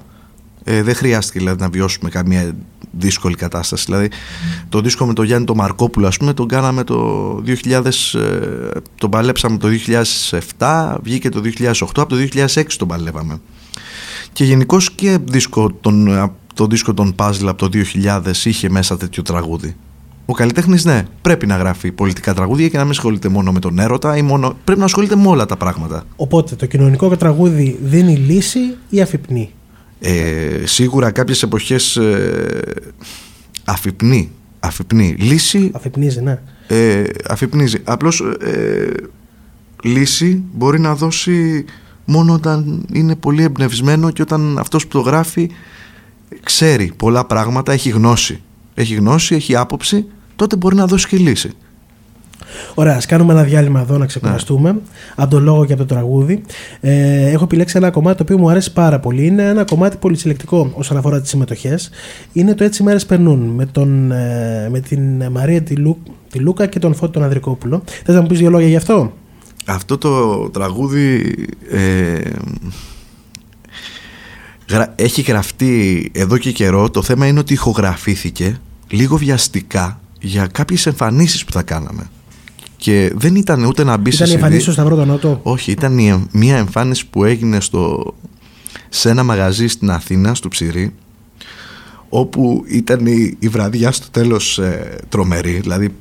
ε, δεν χρειάστηκε δηλαδή, να βιώσουμε καμία δύσκολη κατάσταση. Δηλαδή, το δίσκο με τον Γιάννη τον Μαρκόπουλο, ας πούμε, τον κάναμε το 2000, ε, τον παλέψαμε το 2007, βγήκε το 2008, από το 2006 τον παλεύαμε. Και γενικώς και δίσκο, τον, το δίσκο των Puzzle από το 2000 είχε μέσα τέτοιο τραγούδι. Ο καλλιτέχνης, ναι, πρέπει να γράφει πολιτικά τραγούδια και να μην ασχολείται μόνο με τον έρωτα ή μόνο. Πρέπει να ασχολείται με όλα τα πράγματα. Οπότε το κοινωνικό τραγούδι δίνει λύση ή αφυπνεί; Ε, σίγουρα κάποιες εποχές ε, αφυπνεί, αφυπνεί. Λύση... Αφυπνίζει, ναι. Ε, αφυπνίζει. Απλώς ε, λύση μπορεί να δώσει μόνο όταν είναι πολύ εμπνευσμένο και όταν αυτός που το γράφει ξέρει πολλά πράγματα, έχει γνώση. Έχει γνώση, έχει άποψη, τότε μπορεί να δώσει και λύση. Ωραία, ας κάνουμε ένα διάλειμμα εδώ να ξεκουραστούμε. Ναι. Από το λόγο και από το τραγούδι. Ε, έχω επιλέξει ένα κομμάτι το οποίο μου αρέσει πάρα πολύ. Είναι ένα κομμάτι πολυσυλλεκτικό όσον αφορά τις συμμετοχές. Είναι το Έτσι Μέρες Περνούν με, τον, ε, με την Μαρία τη, Λου, τη Λούκα και τον Φώτη τον Ανδρικόπουλο. Θες να μου πεις δύο λόγια γι' αυτό; Αυτό το τραγούδι. Ε, έχει γραφτεί εδώ και καιρό. Το θέμα είναι ότι ηχογραφήθηκε λίγο βιαστικά για κάποιες εμφανίσεις που θα κάναμε. Και δεν ήταν ούτε να μπει ήταν σε. Ήταν η εμφάνιση στο Σταυρό Νότο. Όχι, ήταν μια εμφάνιση που έγινε στο, σε ένα μαγαζί στην Αθήνα, στο Ψηρή, όπου ήταν η, η βραδιά στο τέλος ε, τρομερή. Δηλαδή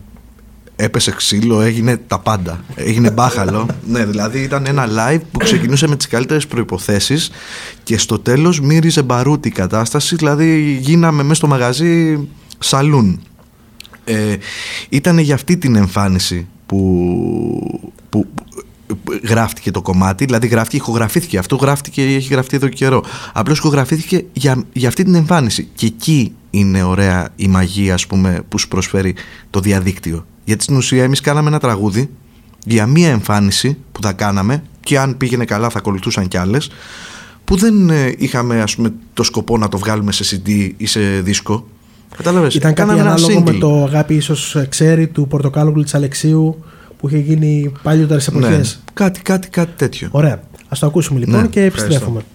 έπεσε ξύλο, έγινε τα πάντα. Έγινε μπάχαλο. ναι, δηλαδή ήταν ένα live που ξεκινούσε με τις καλύτερες προϋποθέσεις και στο τέλος μύριζε μπαρούτι η κατάσταση. Δηλαδή γίναμε μέσα στο μαγαζί σαλούν. Ε, ήταν για αυτή την εμφάνιση που, που, γράφτηκε το κομμάτι, δηλαδή γράφτηκε, ηχογραφήθηκε. Αυτό γράφτηκε, έχει γραφτεί εδώ και καιρό. Απλώς ηχογραφήθηκε για, για αυτή την εμφάνιση. Και εκεί είναι ωραία η μαγεία, ας πούμε, που σου προσφέρει το διαδίκτυο. Γιατί στην ουσία εμείς κάναμε ένα τραγούδι για μία εμφάνιση που θα κάναμε και αν πήγαινε καλά θα ακολουθούσαν κι άλλες. Που δεν ε, είχαμε ας πούμε, το σκοπό να το βγάλουμε σε CD ή σε δίσκο. Κατάλαβες. Ήταν κάτι ανάλογο με το αγάπη ίσως ξέρει του Πορτοκάλου τη Αλεξίου που είχε γίνει παλιότερες εποχές. Ναι, κάτι, κάτι, κάτι τέτοιο. Ωραία. Α το ακούσουμε λοιπόν ναι, και επιστρέφουμε. Τις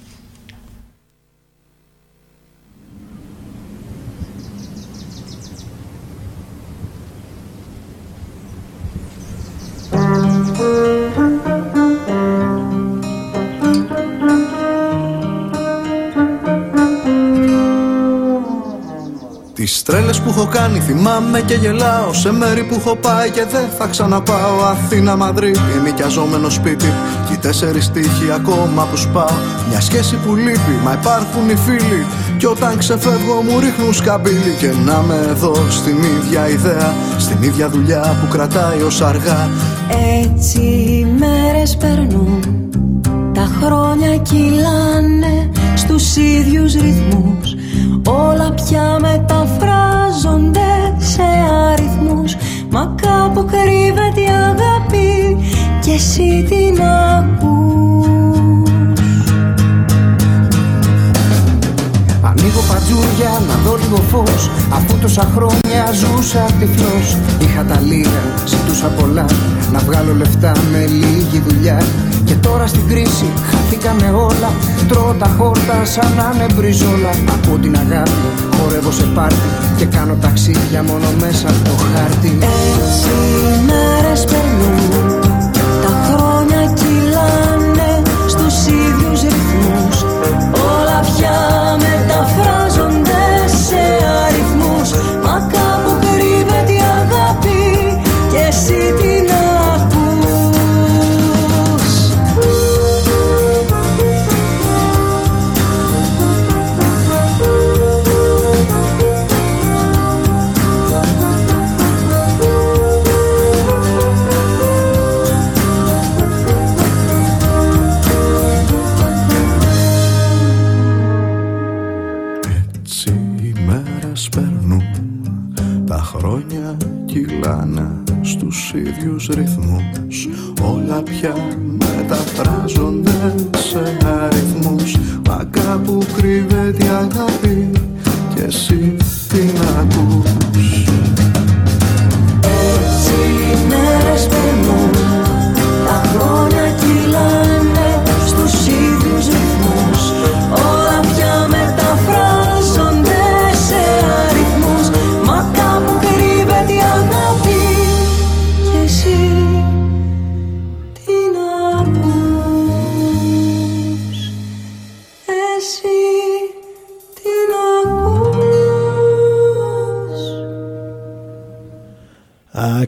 τρέλες που έχω κάνει θυμάμαι και γελάω. Σε μέρη που έχω πάει και δεν θα ξαναπάω. Αθήνα, Μαδρίτη, νοικιαζόμενο σπίτι. Κι οι τέσσερις τύχοι ακόμα που σπάω Μια σχέση που λείπει, μα υπάρχουν οι φίλοι. Κι όταν ξεφεύγω μου ρίχνουν σκαμπίλι Και να με εδώ στην ίδια ιδέα. Στην ίδια δουλειά που κρατάει ως αργά. Έτσι οι μέρες περνούν. Τα χρόνια κυλάνε στους ίδιους ρυθμούς Όλα πια μεταφράζονται σε αριθμούς. Μα κάπου κρύβεται η αγάπη και εσύ την ακούς. Ανοίγω πατζούρια να δω λίγο φως. Αφού τόσα χρόνια ζούσα τυφλός. Είχα τα λίγα, ζητούσα πολλά. Να βγάλω λεφτά με λίγη δουλειά. Και τώρα στην κρίση χαθήκανε όλα. Τρώω τα χόρτα σαν να είναι μπριζόλα. Από την αγάπη χορεύω σε πάρτι. Και κάνω ταξίδια μόνο μέσα από το χάρτη. Έτσι οι μέρες περνούν Τα χρόνια κυλάνε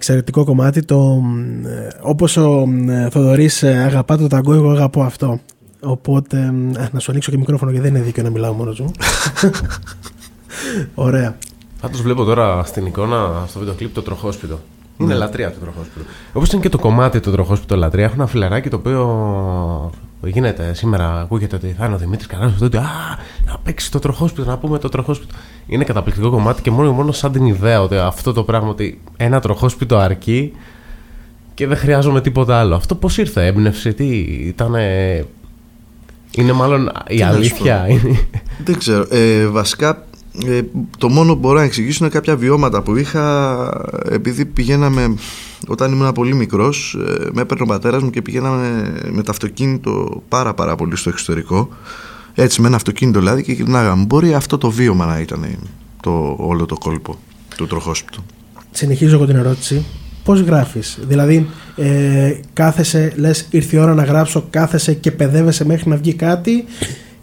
εξαιρετικό κομμάτι. Το, μ, ε, όπως ο μ, ε, Θοδωρής ε, αγαπά το ταγκό, εγώ αγαπώ αυτό. Οπότε, μ, α, να σου ανοίξω και μικρόφωνο γιατί δεν είναι δίκαιο να μιλάω μόνος μου. Ωραία. Πάντως βλέπω τώρα στην εικόνα, στο βίντεο κλιπ, το τροχόσπιτο. Είναι λατρεία το τροχόσπιτο. Όπως είναι και το κομμάτι του τροχόσπιτο λατρεία, έχω ένα φιλαράκι το οποίο γίνεται σήμερα. Ακούγεται ότι θα είναι ο Δημήτρης Καρά στο στούντιο. Α, να παίξει το τροχόσπιτο, να πούμε το τροχόσπιτο. Είναι καταπληκτικό κομμάτι και μόνο, μόνο σαν την ιδέα ότι αυτό το πράγμα ότι ένα τροχόσπιτο αρκεί και δεν χρειάζομαι τίποτα άλλο. Αυτό πώς ήρθε, έμπνευση, τι ήταν. Είναι μάλλον η να σου αλήθεια; Είναι... Δεν ξέρω. Ε, βασικά, ε, το μόνο που μπορώ να εξηγήσω είναι κάποια βιώματα που είχα επειδή πηγαίναμε όταν ήμουν πολύ μικρός ε, με έπαιρνε ο πατέρας μου και πηγαίναμε με το αυτοκίνητο πάρα πάρα πολύ στο εξωτερικό έτσι με ένα αυτοκίνητο δηλαδή και γυρνάγαμε μπορεί αυτό το βίωμα να ήταν το, όλο το κόλπο του τροχόσπιτου Συνεχίζω εγώ την ερώτηση. Πώς γράφεις, δηλαδή ε, κάθεσαι, λες ήρθε η ώρα να γράψω, κάθεσαι και παιδεύεσαι μέχρι να βγει κάτι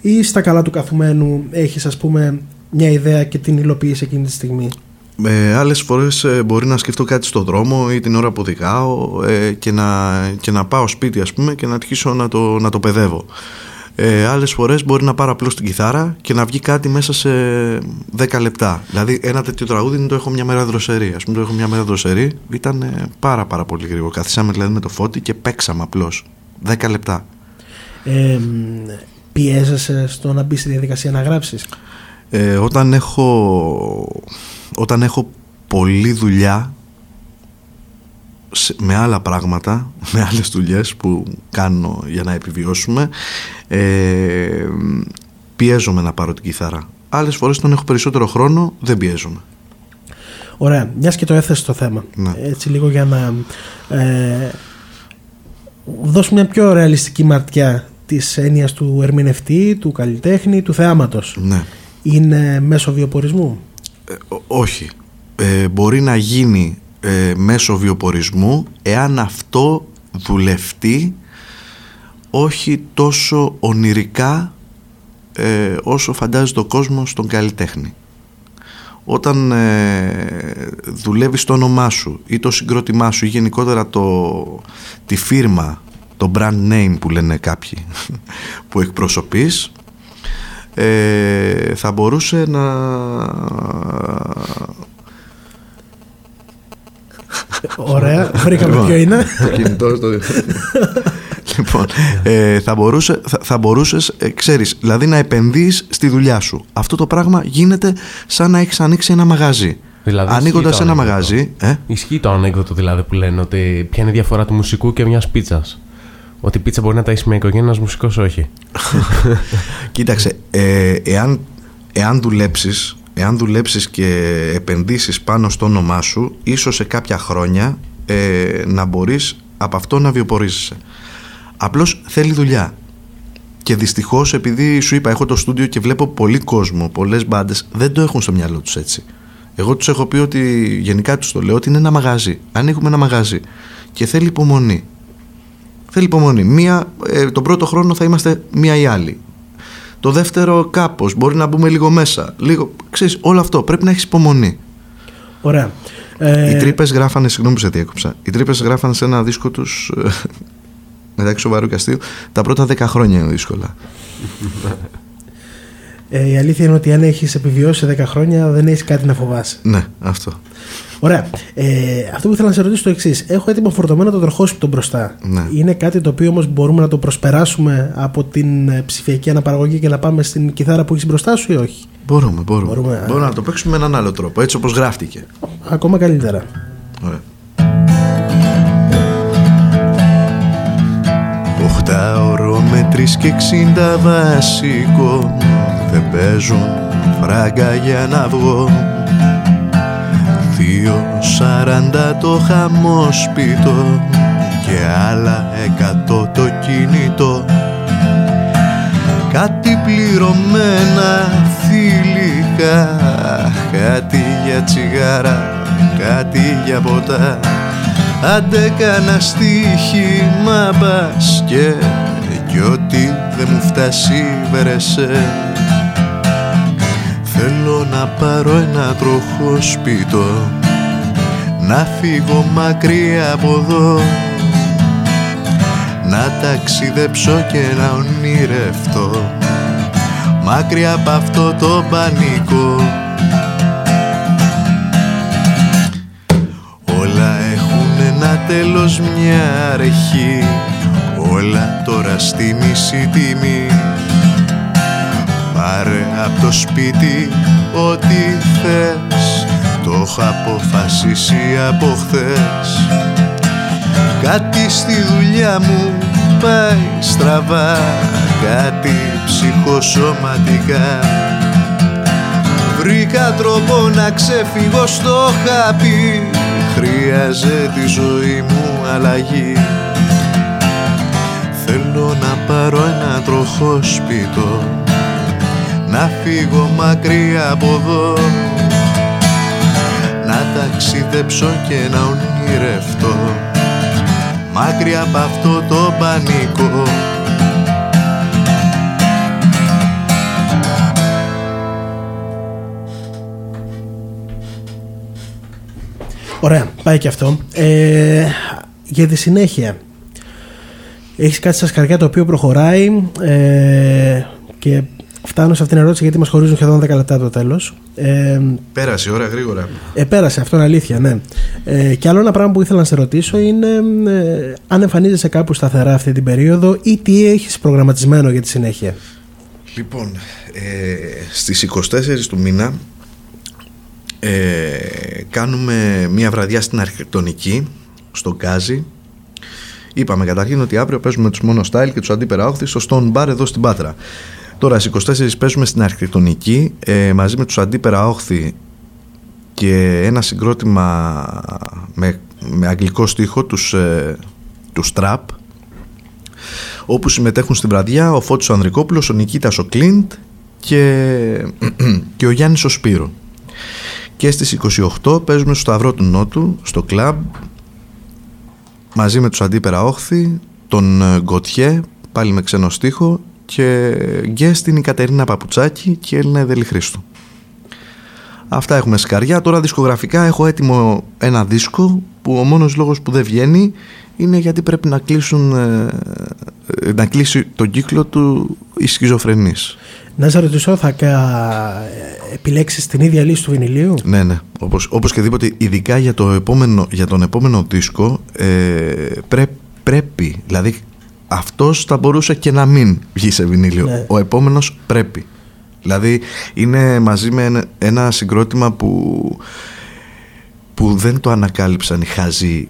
ή στα καλά του καθουμένου έχεις ας πούμε μια ιδέα και την υλοποιείς εκείνη τη στιγμή; Ε, άλλες φορές ε, μπορεί να σκεφτώ κάτι στο δρόμο ή την ώρα που οδηγάω ε, και, να, και να πάω σπίτι ας πούμε και να αρχίσω να το, να το παιδεύω. Ε, άλλες φορές μπορεί να πάρω απλώς την κιθάρα και να βγει κάτι μέσα σε 10 λεπτά. Δηλαδή ένα τέτοιο τραγούδι είναι το έχω μια μέρα δροσερή. Ας πούμε το έχω μια μέρα δροσερή ήταν ε, πάρα πάρα πολύ γρήγορο. Καθίσαμε δηλαδή με το φώτι και παίξαμε απλώς. 10 λεπτά. Ε, μ, πιέζεσαι στο να μπεις στη διαδικασία να γράψεις; Ε, όταν έχω όταν έχω πολλή δουλειά σε- με άλλα πράγματα, με άλλες δουλειές που κάνω για να επιβιώσουμε ε, πιέζομαι να πάρω την κιθάρα. Άλλες φορές όταν έχω περισσότερο χρόνο δεν πιέζομαι. Ωραία, μιας και το έθεσες το θέμα. Ναι. Έτσι λίγο για να ε, δώσουμε μια πιο ρεαλιστική μαρτιά της έννοιας του ερμηνευτή, του καλλιτέχνη, του θεάματος. Ναι. Είναι μέσω βιοπορισμού. Ε, ό- όχι. Ε, μπορεί να γίνει ε, μέσω βιοπορισμού εάν αυτό δουλευτεί όχι τόσο ονειρικά ε, όσο φαντάζεται ο κόσμος τον καλλιτέχνη. Όταν ε, δουλεύεις το όνομά σου ή το συγκρότημά σου ή γενικότερα το, τη φύρμα, το brand name που λένε κάποιοι που εκπροσωπείς ε, θα μπορούσε να Ωραία, βρήκαμε Λοιπόν, ποιο είναι. Το κινητό στο... λοιπόν, ε, θα, μπορούσε, θα, θα μπορούσες, ε, ξέρεις, δηλαδή να επενδύεις στη δουλειά σου. Αυτό το πράγμα γίνεται σαν να έχεις ανοίξει ένα μαγαζί. Δηλαδή, Ανοίγοντας ισχύει το ένα ανέκδοτο. μαγαζί. Ε; Ισχύει το ανέκδοτο δηλαδή που λένε ότι ποια είναι η διαφορά του μουσικού και μιας πίτσας. Ότι η πίτσα μπορεί να ταΐσει μια οικογένεια, ένας μουσικός όχι. Κοίταξε, ε, εάν, εάν δουλέψεις εάν δουλέψεις και επενδύσεις πάνω στο όνομά σου ίσως σε κάποια χρόνια ε, να μπορείς από αυτό να βιοπορίζεσαι. Απλώς θέλει δουλειά. Και δυστυχώς επειδή σου είπα έχω το στούντιο και βλέπω πολύ κόσμο πολλές μπάντες δεν το έχουν στο μυαλό τους έτσι. Εγώ τους έχω πει ότι γενικά τους το λέω ότι είναι ένα μαγάζι ανοίγουμε ένα μαγάζι και θέλει υπομονή. Θέλει υπομονή. Μία, ε, τον πρώτο χρόνο θα είμαστε μία ή άλλη. Το δεύτερο κάπως, μπορεί να μπούμε λίγο μέσα. Λίγο, ξέρεις, όλο αυτό πρέπει να έχεις υπομονή. Ωραία. Ε, Οι τρύπες γράφανε, συγγνώμη που σε διέκοψα, οι τρύπες γράφανε σε ένα δίσκο τους ε, μεταξύ σοβαρού και αστείου, τα πρώτα 10 χρόνια είναι δύσκολα. ε, η αλήθεια είναι ότι αν έχεις επιβιώσει σε 10 χρόνια δεν έχεις κάτι να φοβάσαι. Ναι, αυτό. Ωραία. Ε, αυτό που ήθελα να σε ρωτήσω το εξής. Έχω έτοιμο φορτωμένο το τροχόσπιτο μπροστά. Ναι. Είναι κάτι το οποίο όμως μπορούμε να το προσπεράσουμε από την ε, ψηφιακή αναπαραγωγή και να πάμε στην κιθάρα που έχεις μπροστά σου ή όχι; Μπορούμε, μπορούμε. Μπορούμε, μπορούμε α. να το παίξουμε με έναν άλλο τρόπο, έτσι όπως γράφτηκε. Ακόμα καλύτερα. Ωραία. Οχτάωρο με τρεις και εξήντα βασικό Δεν παίζουν φράγκα για να βγω Δύο σαράντα το χαμόσπιτο Και άλλα εκατό το κινητό. Κάτι πληρωμένα θηλυκά Κάτι για τσιγάρα, κάτι για ποτά. Άντε κάνα στοίχημα μπασκέ Κι ό,τι δεν μου φτάσει βερεσέ Θέλω να πάρω ένα τροχό σπίτο Να φύγω μακριά από εδώ. Να ταξιδέψω και να ονειρευτώ. Μακριά από αυτό το πανικό. Όλα έχουν ένα τέλος μια αρχή. Όλα τώρα στη μισή τιμή. Πάρε από το σπίτι ό,τι θες Το έχω αποφασίσει από χθες. Κάτι στη δουλειά μου πάει στραβά Κάτι ψυχοσωματικά. Βρήκα τρόπο να ξεφύγω στο χάπι Χρειάζεται τη ζωή μου αλλαγή. Θέλω να πάρω ένα τροχό σπίτο Να φύγω μακριά από εδώ Να ταξιδέψω και να ονειρευτώ Μακριά από αυτό το πανικό Ωραία, πάει και αυτό. Ε, για τη συνέχεια. Έχεις κάτι στα σκαριά το οποίο προχωράει ε, και φτάνω σε αυτήν την ερώτηση γιατί μας χωρίζουν σχεδόν 10 λεπτά από το τέλος. Ε, Πέρασε η ώρα γρήγορα ε, πέρασε, αυτό είναι αλήθεια, ναι. Ε, και άλλο ένα πράγμα που ήθελα να σε ρωτήσω είναι ε, αν εμφανίζεσαι κάπου σταθερά αυτή την περίοδο ή τι έχεις προγραμματισμένο για τη συνέχεια. Λοιπόν, ε, στις 24 του μήνα ε, κάνουμε μία βραδιά στην αρχιτεκτονική στο Γκάζι. Είπαμε καταρχήν ότι αύριο παίζουμε τους Mono Style και τους Αντίπερα Όχθης στο Stone Bar εδώ στην Πάτρα. Τώρα στις 24 παίζουμε στην αρχιτεκτονική ε, μαζί με τους Αντίπερα Όχθη και ένα συγκρότημα με, με αγγλικό στίχο τους, ε, τους Trap όπου συμμετέχουν στην βραδιά ο Φώτης ο Ανδρικόπουλος, ο Νικήτας ο Κλίντ και, και ο Γιάννης ο Σπύρο. Και στις 28 παίζουμε στο Σταυρό του Νότου, στο κλαμπ, μαζί με τους Αντίπερα Όχθη, τον ε, Γκοτιέ, πάλι με ξένο στίχο και guest είναι η Κατερίνα Παπουτσάκη και η Έλληνα Εδελή Χρήστου. Αυτά έχουμε σκαριά. Τώρα δισκογραφικά έχω έτοιμο ένα δίσκο που ο μόνος λόγος που δεν βγαίνει είναι γιατί πρέπει να κλείσουν ε, ε, να κλείσει τον κύκλο του οι σχιζοφρενείς. Να σε ρωτήσω, θα κα... επιλέξεις την ίδια λύση του βινιλίου; Ναι, ναι. Όπως, όπως και δίποτε, ειδικά για, το επόμενο, για τον επόμενο δίσκο ε, πρέ, πρέπει, δηλαδή αυτός θα μπορούσε και να μην βγει σε βινίλιο. Ναι. Ο επόμενος πρέπει. Δηλαδή είναι μαζί με ένα- ένα συγκρότημα που που δεν το ανακάλυψαν οι χαζοί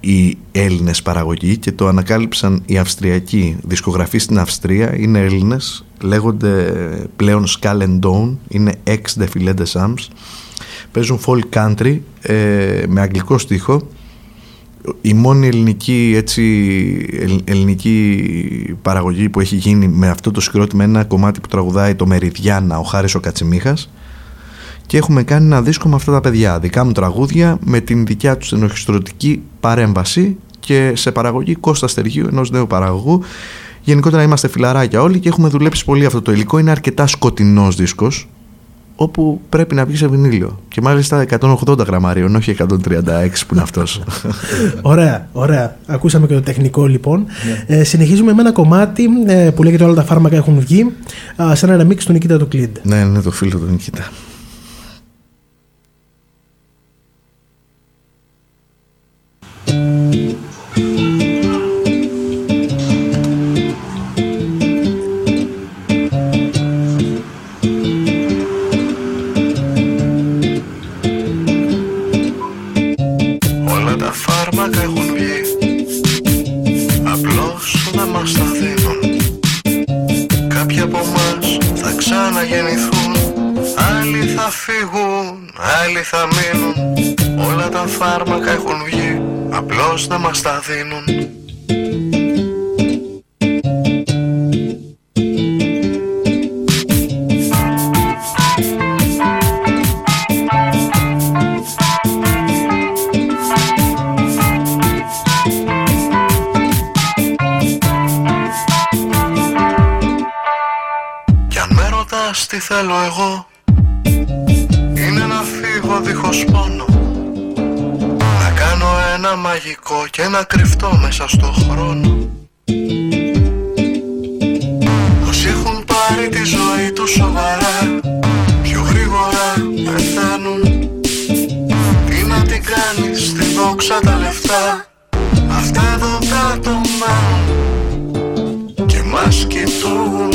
οι Έλληνες παραγωγοί και το ανακάλυψαν οι Αυστριακοί δισκογραφοί στην Αυστρία είναι Έλληνες λέγονται πλέον Skull and Dawn είναι ex Defilé des Sams παίζουν folk country ε, με αγγλικό στίχο η μόνη ελληνική, έτσι, ελ- ελληνική παραγωγή που έχει γίνει με αυτό το συγκρότημα είναι ένα κομμάτι που τραγουδάει το Μεριδιάνα ο Χάρης ο Κατσιμίχας. Και έχουμε κάνει ένα δίσκο με αυτά τα παιδιά δικά μου τραγούδια με την δικιά τους ενορχιστρωτική παρέμβαση και σε παραγωγή Κώστα Στεργίου ενός νέου παραγωγού. Γενικότερα είμαστε φιλαράκια όλοι και έχουμε δουλέψει πολύ αυτό το υλικό. Είναι αρκετά σκοτεινός δίσκος όπου πρέπει να βγεις σε βινίλιο και μάλιστα 180 γραμμαρίων όχι 136 που είναι αυτός Ωραία, ωραία. Ακούσαμε και το τεχνικό λοιπόν. Ε, συνεχίζουμε με ένα κομμάτι ε, που λέγεται Όλα τα φάρμακα έχουν βγει α, σε ένα remix του Νικήτα του Κλίντ. ναι είναι το φίλο του Νικήτα φύγουν, άλλοι θα μείνουν. Όλα τα φάρμακα έχουν βγει Απλώς να μας τα δίνουν. Κι αν με ρωτάς τι θέλω εγώ Είναι να φύγω δίχως πόνο. Να κάνω ένα μαγικό και να κρυφτώ μέσα στο χρόνο. Όσοι έχουν πάρει τη ζωή τους σοβαρά Πιο γρήγορα πεθαίνουν Τι να την κάνεις, τη δόξα τα λεφτά Αυτά εδώ κάτω μένουν και μας κοιτούν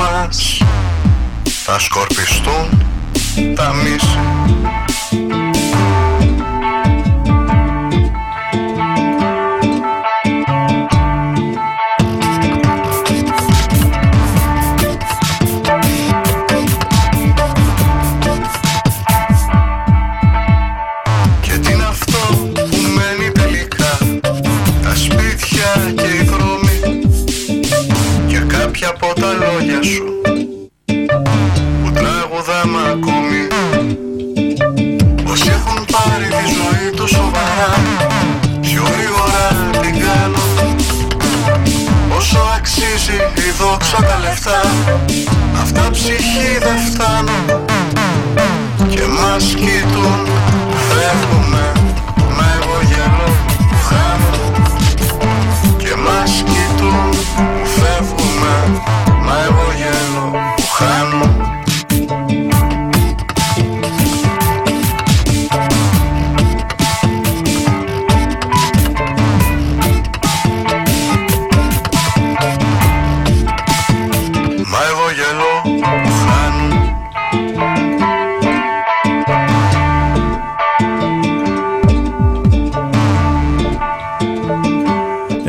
μας. Θα σκορπιστούν τα μίση από τα λόγια σου Που τραγουδάμε ακόμη. Όσοι έχουν πάρει τη ζωή τους σοβαρά Πιο γρήγορα την κάνουν Όσο αξίζει η δόξα τα λεφτά Αυτά ψυχή δεν φτάνουν και μας κοιτούν Φεύγουμε,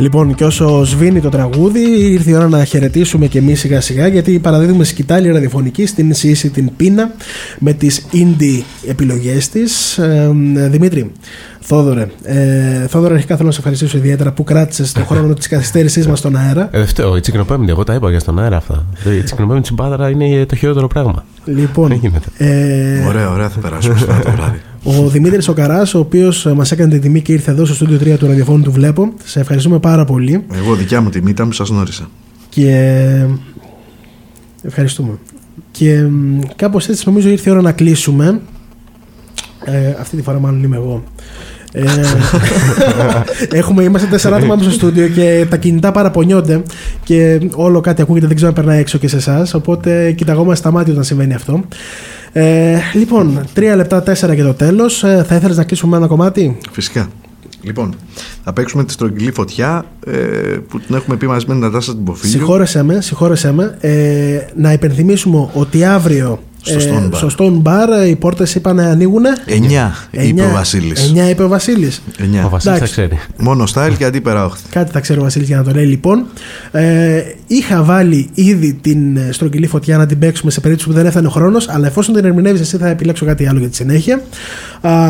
Λοιπόν, και όσο σβήνει το τραγούδι, ήρθε η ώρα να χαιρετήσουμε και εμείς σιγά σιγά γιατί παραδίδουμε σκητάλη ραδιοφωνική στην ΣΥΣΗ την Πίνα με τις indie επιλογές της. Δημήτρη, Θόδωρε, ε, Θόδωρε, αρχικά θέλω να σε ευχαριστήσω ιδιαίτερα που κράτησες τον χρόνο της καθυστέρησής μας στον αέρα. Ε, δεν φταίω, η τσικνοπέμπτη, εγώ τα είπα για στον αέρα αυτά. Η τσικνοπέμπτη συμπάθαρα είναι το χειρότερο πράγμα. Λοιπόν, Δεν γίνεται. ε, Ωραία, ωραία θα περάσουμε σήμερα το βράδυ. Ο Δημήτρης ο Καρά, ο οποίος μας έκανε την τιμή και ήρθε εδώ στο στούντιο 3 του ραδιοφώνου του Βλέπω. Σε ευχαριστούμε πάρα πολύ Εγώ δικιά μου τιμή ήταν που σας γνώρισα. και. Ευχαριστούμε. Και μ, κάπως έτσι νομίζω ήρθε η ώρα να κλείσουμε. Ε, αυτή τη φορά μάλλον είμαι εγώ. Ε, έχουμε, είμαστε τέσσερα άτομα μέσα στο στούντιο και τα κινητά παραπονιόνται και όλο κάτι ακούγεται, δεν ξέρω αν περνάει έξω και σε εσάς. Οπότε κοιταγόμαστε στα μάτια όταν συμβαίνει αυτό. Ε, λοιπόν, τρία λεπτά, τέσσερα και το τέλος. Ε, θα ήθελες να κλείσουμε με ένα κομμάτι; Φυσικά. Λοιπόν, θα παίξουμε τη στρογγυλή φωτιά ε, που την έχουμε πει μαζί με την Νατάσα την Ποφίλιο. Συγχώρεσέ με, συγχώρεσέ με. Ε, να υπενθυμίσουμε ότι αύριο Στο Stone Bar. στο Stone Bar οι πόρτες είπαν να ανοίγουν. 9 είπε ο Βασίλης. 9 είπε ο Βασίλης. Ο Βασίλης θα Εντάξει. ξέρει. Μόνο style και αντίπερα όχθη. Κάτι θα ξέρει ο Βασίλης για να το λέει. Λοιπόν, ε, είχα βάλει ήδη την ε, στρογγυλή φωτιά να την παίξουμε σε περίπτωση που δεν έφτανε ο χρόνος, αλλά εφόσον την ερμηνεύεις, εσύ θα επιλέξω κάτι άλλο για τη συνέχεια.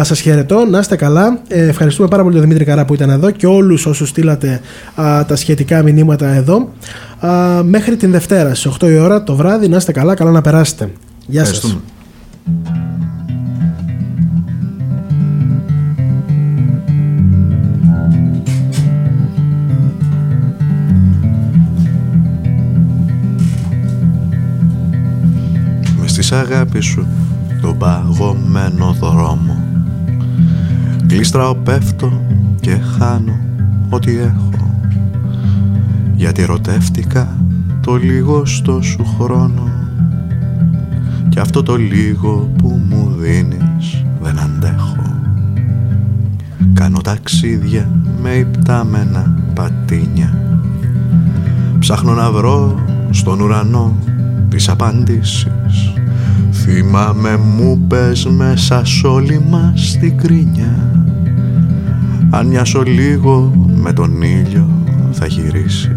Σας χαιρετώ, να είστε καλά. Ε, ευχαριστούμε πάρα πολύ τον Δημήτρη Καρά που ήταν εδώ και όλους όσους στείλατε α, τα σχετικά μηνύματα εδώ. Α, μέχρι την Δευτέρα στις 8 η ώρα το βράδυ, να είστε καλά, καλά να περάσετε. Γεια σας. Ευχαριστούμε. Με στις αγάπης σου τον παγωμένο δρόμο Κλείστραω πέφτω και χάνω ό,τι έχω Γιατί ερωτεύτηκα το λίγο στο σου χρόνο και αυτό το λίγο που μου δίνεις δεν αντέχω. Κάνω ταξίδια με υπτάμενα πατίνια. Ψάχνω να βρω στον ουρανό τις απαντήσεις. Θυμάμαι μου πες μέσα σ' όλη μας την κρίνια. Αν μοιάσω λίγο με τον ήλιο θα γυρίσεις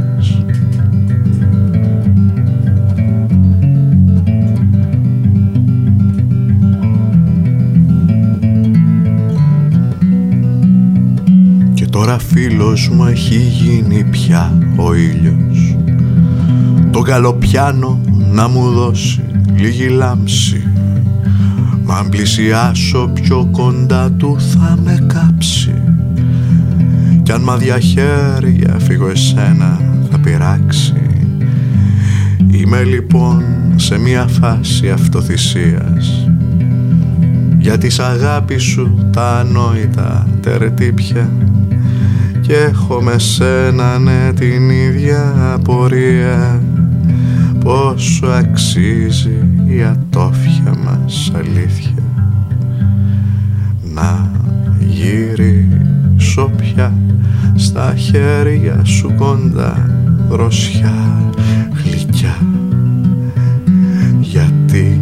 τώρα φίλος μου έχει γίνει πια ο ήλιος. Το καλοπιάνο να μου δώσει λίγη λάμψη. Μα αν πλησιάσω πιο κοντά του θα με κάψει. Κι αν μαδιά χέρια φύγω εσένα θα πειράξει. Είμαι λοιπόν σε μια φάση αυτοθυσίας. Για της αγάπη σου τα ανόητα τερτύπια και έχω με σένα ναι την ίδια απορία. Πόσο αξίζει η ατόφια μας αλήθεια. Να γυρίσω πια στα χέρια σου κοντά δροσιά γλυκιά. Γιατί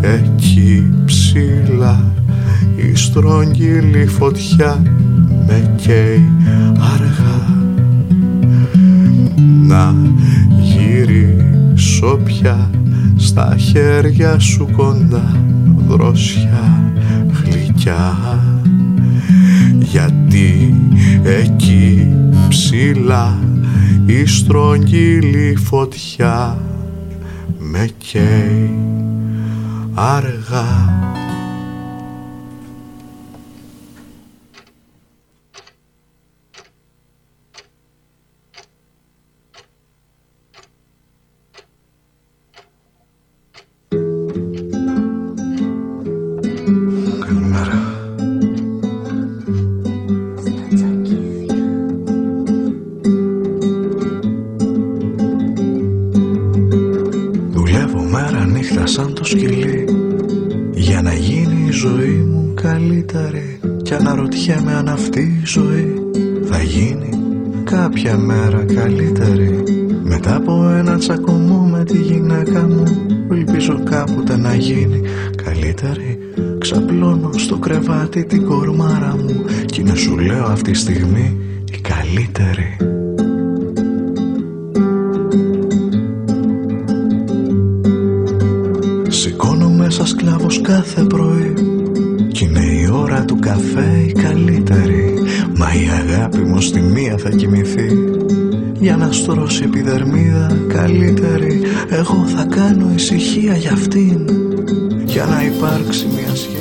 εκεί ψηλά η στρογγυλή φωτιά με καίει αργά. Να γυρίσω πια στα χέρια σου κοντά δροσιά γλυκιά. Γιατί εκεί ψηλά η στρογγυλή φωτιά με καίει αργά Κι αναρωτιέμαι αν αυτή η ζωή Θα γίνει κάποια μέρα καλύτερη. Μετά από ένα τσακωμό με τη γυναίκα μου που Ελπίζω κάποτε να γίνει καλύτερη. Ξαπλώνω στο κρεβάτι την κορμάρα μου Κι να σου λέω αυτή τη στιγμή η καλύτερη αγάπη μου στη μία θα κοιμηθεί. Για να στρώσει επιδερμίδα καλύτερη Εγώ θα κάνω ησυχία για αυτήν. Για να υπάρξει μια σχέση